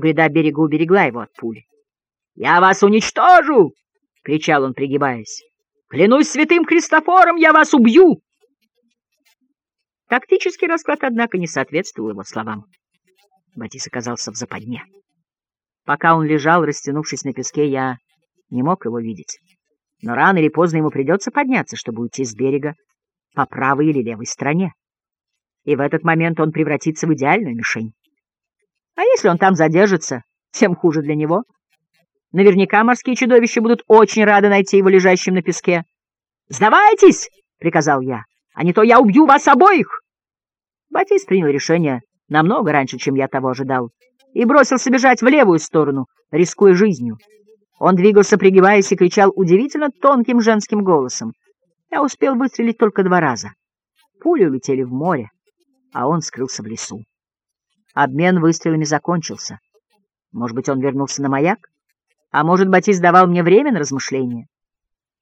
гряда берега уберегла его от пули. «Я вас уничтожу!» — кричал он, пригибаясь. «Клянусь святым Христофором, я вас убью!» Тактический расклад, однако, не соответствовал его словам. Батис оказался в западне. Пока он лежал, растянувшись на песке, я не мог его видеть. Но рано или поздно ему придется подняться, чтобы уйти с берега по правой или левой стороне. И в этот момент он превратится в идеальную мишень. А если он там задержится, тем хуже для него. Наверняка морские чудовища будут очень рады найти его лежащим на песке. «Сдавайтесь!» — приказал я. «А не то я убью вас обоих!» Батис принял решение намного раньше, чем я того ожидал, и бросился бежать в левую сторону, рискуя жизнью. Он двигался, пригибаясь, и кричал удивительно тонким женским голосом. Я успел выстрелить только два раза. Пули улетели в море, а он скрылся в лесу. Обмен выстрелами закончился. Может быть, он вернулся на маяк? А может, Батис давал мне время на размышления?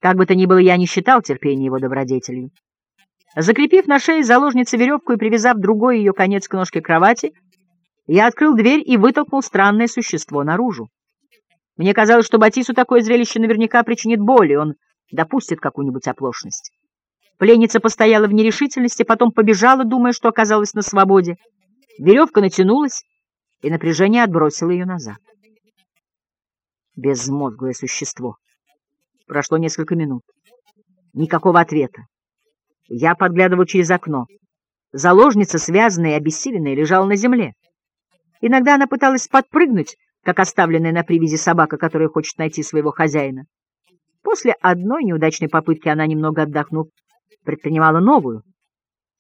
Как бы то ни было, я не считал терпения его добродетелью. Закрепив на шее заложницы веревку и привязав другой ее конец к ножке кровати, я открыл дверь и вытолкнул странное существо наружу. Мне казалось, что Батису такое зрелище наверняка причинит боль, и он допустит какую-нибудь оплошность. Пленница постояла в нерешительности, потом побежала, думая, что оказалась на свободе. Веревка натянулась, и напряжение отбросило ее назад. Безмозглое существо. Прошло несколько минут. Никакого ответа. Я подглядывал через окно. Заложница, связанная и обессиленная, лежала на земле. Иногда она пыталась подпрыгнуть, как оставленная на привязи собака, которая хочет найти своего хозяина. После одной неудачной попытки она, немного отдохнув, предпринимала новую.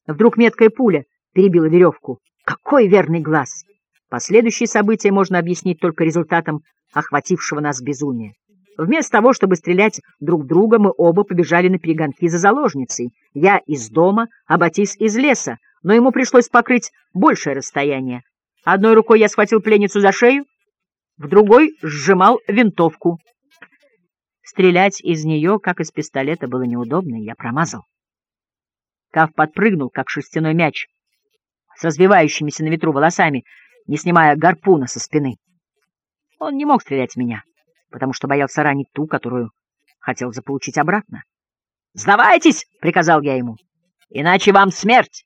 Вдруг меткая пуля перебила веревку. Какой верный глаз! Последующие события можно объяснить только результатом охватившего нас безумия. Вместо того, чтобы стрелять друг друга, мы оба побежали на перегонки за заложницей. Я из дома, а Батис из леса, но ему пришлось покрыть большее расстояние. Одной рукой я схватил пленницу за шею, в другой сжимал винтовку. Стрелять из нее, как из пистолета, было неудобно, я промазал. Кав подпрыгнул, как шерстяной мяч, с развивающимися на ветру волосами, не снимая гарпуна со спины. Он не мог стрелять в меня, потому что боялся ранить ту, которую хотел заполучить обратно. «Сдавайтесь!» — приказал я ему. «Иначе вам смерть!»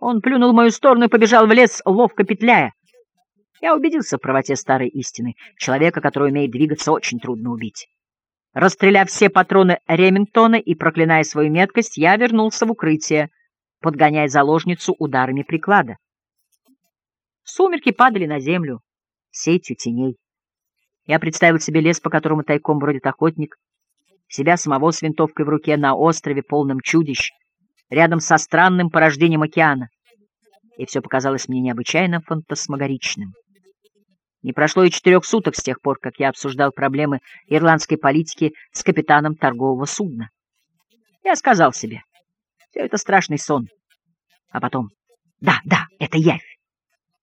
Он плюнул в мою сторону и побежал в лес, ловко петляя. Я убедился в правоте старой истины. Человека, который умеет двигаться, очень трудно убить. Расстреляв все патроны Ремингтона и проклиная свою меткость, я вернулся в укрытие, подгоняя заложницу ударами приклада. Сумерки падали на землю сетью теней. Я представил себе лес, по которому тайком бродит охотник, себя самого с винтовкой в руке на острове, полном чудищ, рядом со странным порождением океана. И все показалось мне необычайно фантасмагоричным. Не прошло и четырех суток с тех пор, как я обсуждал проблемы ирландской политики с капитаном торгового судна. Я сказал себе, все это страшный сон. А потом, да, да, это явь.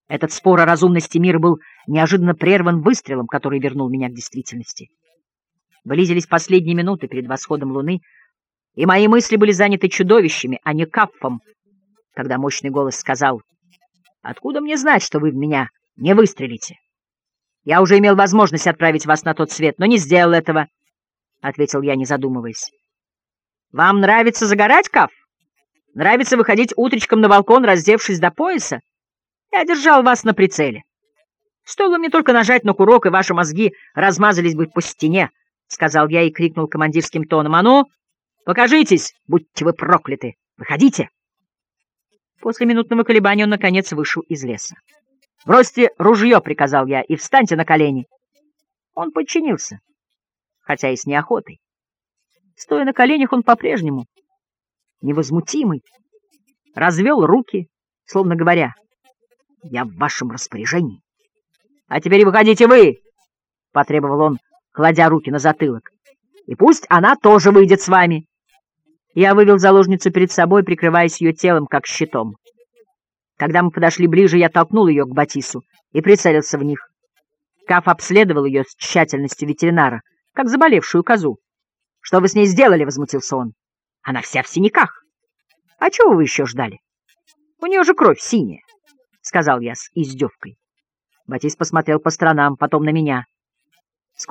Этот спор о разумности мира был неожиданно прерван выстрелом, который вернул меня к действительности. Близились последние минуты перед восходом луны, и мои мысли были заняты чудовищами, а не капфом, когда мощный голос сказал, «Откуда мне знать, что вы в меня не выстрелите?» Я уже имел возможность отправить вас на тот свет, но не сделал этого, — ответил я, не задумываясь. — Вам нравится загорать, Каф? Нравится выходить утречком на балкон, раздевшись до пояса? Я держал вас на прицеле. Стоило мне только нажать на курок, и ваши мозги размазались бы по стене, — сказал я и крикнул командирским тоном. — А ну, покажитесь, будьте вы прокляты! Выходите! После минутного колебания он, наконец, вышел из леса. «Бросьте ружье!» — приказал я, — «и встаньте на колени!» Он подчинился, хотя и с неохотой. Стоя на коленях, он по-прежнему невозмутимый, развел руки, словно говоря, «Я в вашем распоряжении». «А теперь выходите вы!» — потребовал он, кладя руки на затылок. «И пусть она тоже выйдет с вами!» Я вывел заложницу перед собой, прикрываясь ее телом, как щитом. Когда мы подошли ближе, я толкнул ее к Батису и прицелился в них. Каф обследовал ее с тщательностью ветеринара, как заболевшую козу. — Что вы с ней сделали? — возмутился он. — Она вся в синяках. — А чего вы еще ждали? — У нее же кровь синяя, — сказал я с издевкой. Батист посмотрел по сторонам, потом на меня.